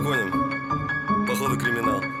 погоним. Походу криминал.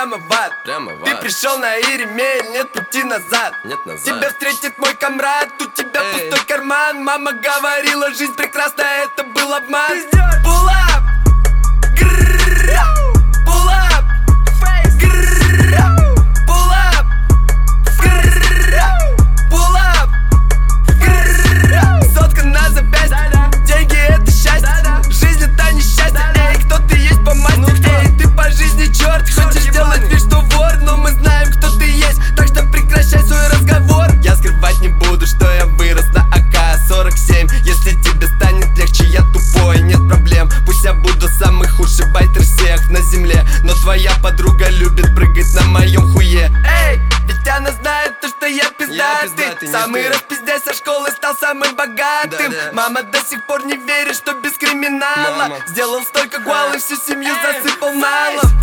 Прямо в ад Прямо в Ты ад. пришел на Иремель, нет пути назад Нет назад. Тебя встретит мой комрад, у тебя Эй. пустой карман Мама говорила, жизнь прекрасна, это был обман земле Но твоя подруга любит прыгать на моем хуе. Эй, ведь она знает то, что я пиздатый, не Самый распиздяй со школы стал самым богатым. Да-да. Мама до сих пор не верит, что без криминала. Мама. Сделал столько гуал и всю семью засыпал налом